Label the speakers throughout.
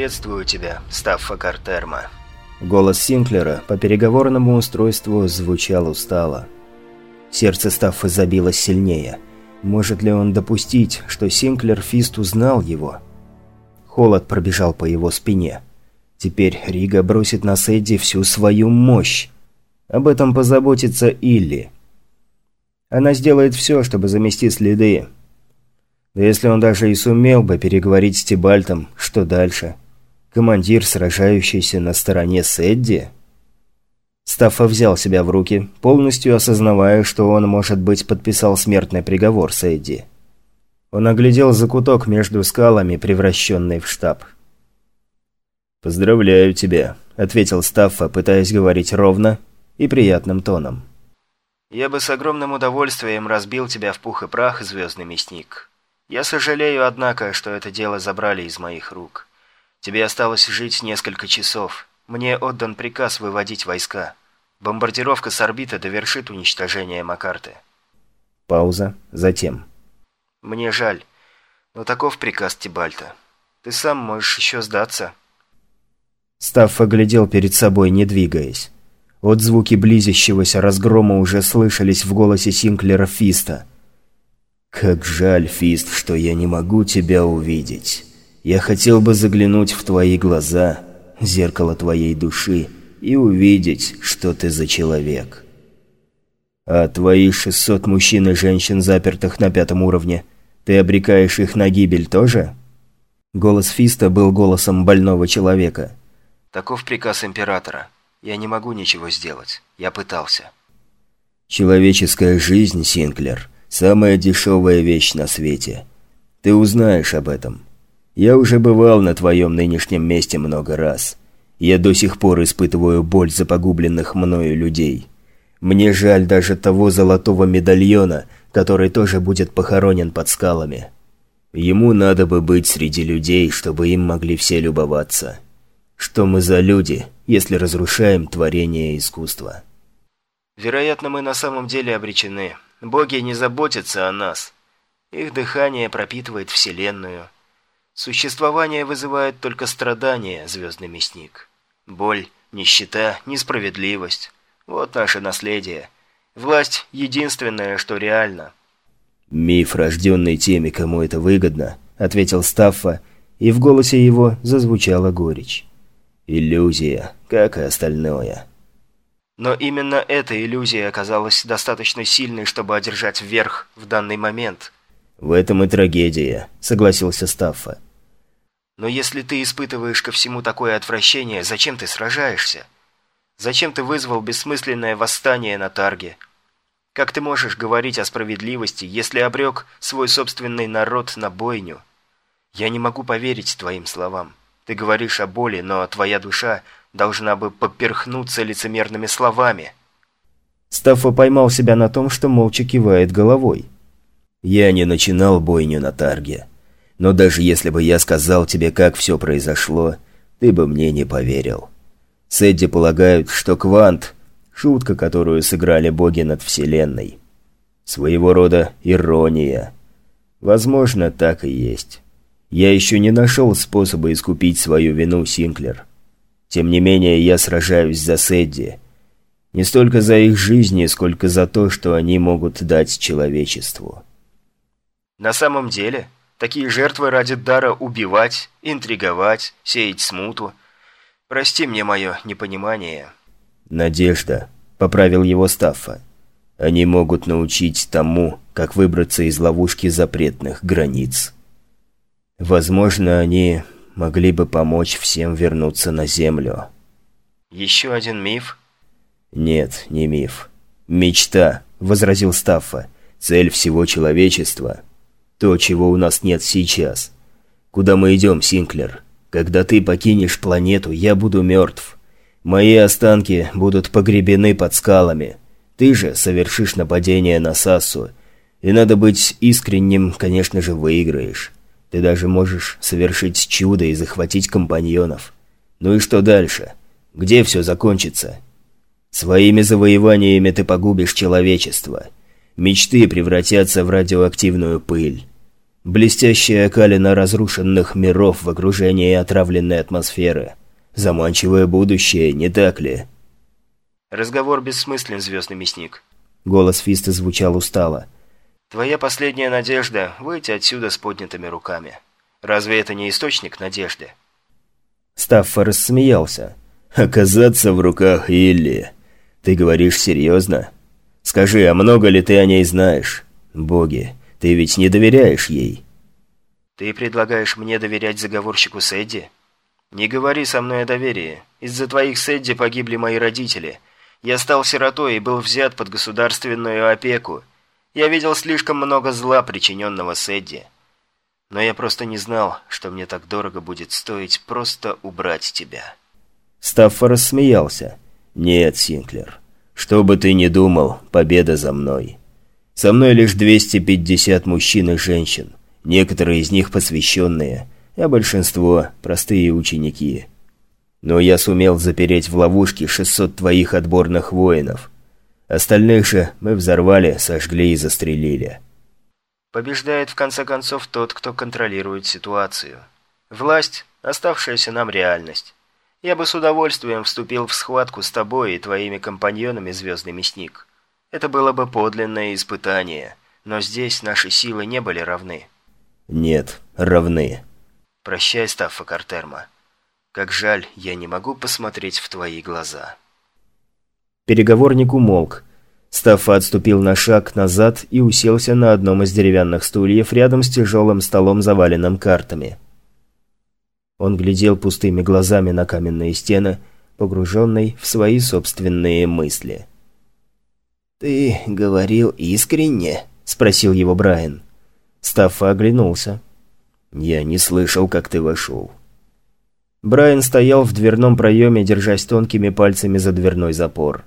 Speaker 1: «Приветствую тебя, Стаффа Картерма».
Speaker 2: Голос Синклера по переговорному устройству звучал устало. Сердце Стаффа забилось сильнее. Может ли он допустить, что Синклер Фист узнал его? Холод пробежал по его спине. Теперь Рига бросит на Сэдди всю свою мощь. Об этом позаботится Илли. Она сделает все, чтобы замести следы. Да если он даже и сумел бы переговорить с Тибальтом, что дальше? Командир, сражающийся на стороне Сэдди? Стаффа взял себя в руки, полностью осознавая, что он, может быть, подписал смертный приговор Сэдди. Он оглядел закуток между скалами, превращенный в штаб. «Поздравляю тебя», — ответил Стаффа, пытаясь говорить ровно и приятным тоном.
Speaker 1: «Я бы с огромным удовольствием разбил тебя в пух и прах, звездный мясник. Я сожалею, однако, что это дело забрали из моих рук. Тебе осталось жить несколько часов. Мне отдан приказ выводить войска. Бомбардировка с орбиты довершит уничтожение Макарты».
Speaker 2: Пауза. Затем.
Speaker 1: «Мне жаль, но таков приказ Тибальта. Ты сам можешь еще сдаться».
Speaker 2: Стаффа глядел перед собой, не двигаясь. Вот звуки близящегося разгрома уже слышались в голосе Синклера Фиста. «Как жаль, Фист, что я не могу тебя увидеть. Я хотел бы заглянуть в твои глаза, зеркало твоей души, и увидеть, что ты за человек. А твои 600 мужчин и женщин, запертых на пятом уровне, ты обрекаешь их на гибель тоже?» Голос Фиста был голосом больного человека.
Speaker 1: «Таков приказ Императора. Я не могу ничего сделать. Я пытался.
Speaker 2: Человеческая жизнь, Синклер, самая дешевая вещь на свете. Ты узнаешь об этом. Я уже бывал на твоем нынешнем месте много раз. Я до сих пор испытываю боль за погубленных мною людей. Мне жаль даже того золотого медальона, который тоже будет похоронен под скалами. Ему надо бы быть среди людей, чтобы им могли все любоваться. Что мы за люди, если разрушаем творение искусства?
Speaker 1: Вероятно, мы на самом деле обречены. Боги не заботятся о нас. Их дыхание пропитывает Вселенную. Существование вызывает только страдания, звездный мясник. Боль, нищета, несправедливость. Вот наше наследие. Власть – единственное, что реально.
Speaker 2: «Миф, рожденный теми, кому это выгодно», – ответил Стаффа, и в голосе его зазвучала горечь. Иллюзия, как и остальное.
Speaker 1: Но именно эта иллюзия оказалась достаточно сильной, чтобы одержать верх в данный момент.
Speaker 2: В этом и трагедия, согласился Стаффа.
Speaker 1: Но если ты испытываешь ко всему такое отвращение, зачем ты сражаешься? Зачем ты вызвал бессмысленное восстание на Тарге? Как ты можешь говорить о справедливости, если обрек свой собственный народ на бойню? Я не могу поверить твоим словам. Ты говоришь о боли, но твоя душа должна бы поперхнуться лицемерными словами».
Speaker 2: Стаффа поймал себя на том, что молча кивает головой. «Я не начинал бойню на Тарге. Но даже если бы я сказал тебе, как все произошло, ты бы мне не поверил. Сэдди полагают, что Квант – шутка, которую сыграли боги над Вселенной. Своего рода ирония. Возможно, так и есть. Я еще не нашел способа искупить свою вину, Синклер. Тем не менее, я сражаюсь за Сэдди. Не столько за их жизни, сколько за то, что они могут дать человечеству.
Speaker 1: На самом деле, такие жертвы ради дара убивать, интриговать, сеять смуту. Прости мне мое непонимание.
Speaker 2: Надежда, поправил его Стаффа. Они могут научить тому, как выбраться из ловушки запретных границ. Возможно, они могли бы помочь всем вернуться на Землю.
Speaker 1: Еще один миф?
Speaker 2: Нет, не миф. Мечта, возразил Стаффа. Цель всего человечества. То, чего у нас нет сейчас. Куда мы идем, Синклер? Когда ты покинешь планету, я буду мертв. Мои останки будут погребены под скалами. Ты же совершишь нападение на Сассу. И надо быть искренним, конечно же, выиграешь. Ты даже можешь совершить чудо и захватить компаньонов. Ну и что дальше? Где все закончится? Своими завоеваниями ты погубишь человечество. Мечты превратятся в радиоактивную пыль. Блестящая окалина разрушенных миров в окружении отравленной атмосферы. Заманчивое будущее, не так ли?
Speaker 1: Разговор бессмыслен, звездный мясник.
Speaker 2: Голос Фиста звучал устало.
Speaker 1: Твоя последняя надежда – выйти отсюда с поднятыми руками. Разве это не источник надежды?
Speaker 2: Стаффа рассмеялся. «Оказаться в руках Илли. Ты говоришь серьезно? Скажи, а много ли ты о ней знаешь? Боги, ты ведь не доверяешь ей?»
Speaker 1: «Ты предлагаешь мне доверять заговорщику Сэдди? Не говори со мной о доверии. Из-за твоих Сэдди погибли мои родители. Я стал сиротой и был взят под государственную опеку. Я видел слишком много зла, причиненного Сэдди. Но я просто не знал, что мне так дорого будет стоить просто убрать тебя».
Speaker 2: Стаффа рассмеялся. «Нет, Синклер, что бы ты ни думал, победа за мной. Со мной лишь 250 мужчин и женщин, некоторые из них посвященные, а большинство – простые ученики. Но я сумел запереть в ловушке 600 твоих отборных воинов. Остальных же мы взорвали, сожгли и застрелили».
Speaker 1: Побеждает в конце концов тот, кто контролирует ситуацию. Власть – оставшаяся нам реальность. Я бы с удовольствием вступил в схватку с тобой и твоими компаньонами, Звездный Мясник. Это было бы подлинное испытание, но здесь наши силы не были равны.
Speaker 2: Нет, равны.
Speaker 1: Прощай, Стаффа Картерма. Как жаль, я не могу посмотреть в твои глаза.
Speaker 2: Переговорник умолк. Стаффа отступил на шаг назад и уселся на одном из деревянных стульев рядом с тяжелым столом, заваленным картами. Он глядел пустыми глазами на каменные стены, погруженный в свои собственные мысли.
Speaker 3: «Ты говорил искренне?» – спросил его Брайан.
Speaker 2: Стаффа оглянулся. «Я не слышал, как ты вошел». Брайан стоял в дверном проеме, держась тонкими пальцами за дверной запор.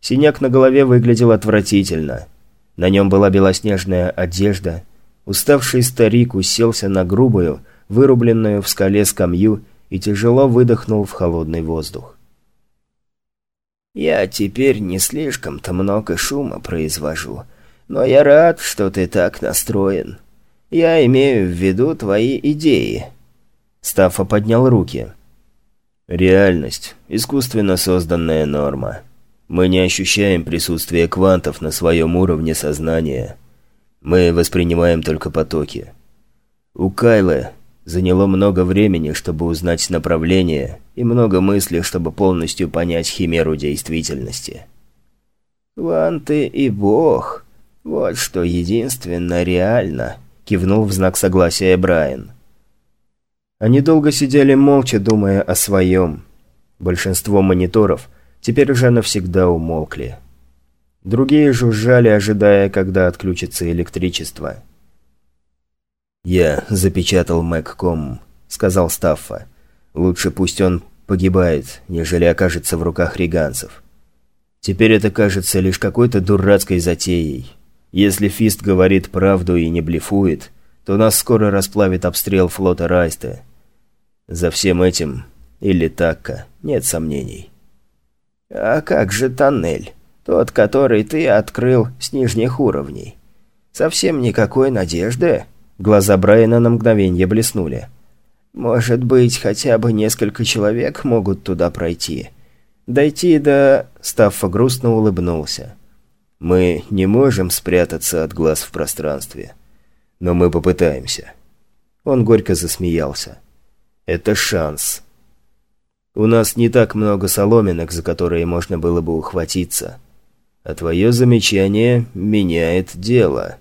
Speaker 2: Синяк на голове выглядел отвратительно. На нем была белоснежная одежда. Уставший старик уселся на грубую, вырубленную в скале скамью и тяжело выдохнул в холодный воздух.
Speaker 3: «Я теперь не слишком-то много шума произвожу, но я рад, что ты так настроен. Я имею в виду твои идеи».
Speaker 2: Стаффа поднял руки. «Реальность. Искусственно созданная норма. Мы не ощущаем присутствие квантов на своем уровне сознания. Мы воспринимаем только потоки. У Кайлы Заняло много времени, чтобы узнать направление, и много мыслей, чтобы полностью понять химеру действительности.
Speaker 3: «Кванты и Бог. Вот что единственно реально», — кивнул в знак согласия Брайан.
Speaker 2: Они долго сидели молча, думая о своем. Большинство мониторов теперь уже навсегда умолкли. Другие жужжали, ожидая, когда отключится электричество. «Я запечатал Мэгком», — сказал Стаффа. «Лучше пусть он погибает, нежели окажется в руках риганцев. Теперь это кажется лишь какой-то дурацкой затеей. Если Фист говорит правду и не блефует, то нас скоро расплавит обстрел флота Райста. За всем этим, или Такка, нет сомнений».
Speaker 3: «А как же тоннель? Тот, который ты открыл с нижних уровней? Совсем никакой надежды?»
Speaker 2: Глаза Брайана на мгновение блеснули.
Speaker 3: «Может быть, хотя бы несколько человек могут туда пройти. Дойти до...»
Speaker 2: Стаффа грустно улыбнулся. «Мы не можем спрятаться от глаз в пространстве. Но мы попытаемся». Он горько засмеялся. «Это шанс. У нас не так много соломинок, за которые можно было бы ухватиться. А твое замечание меняет дело».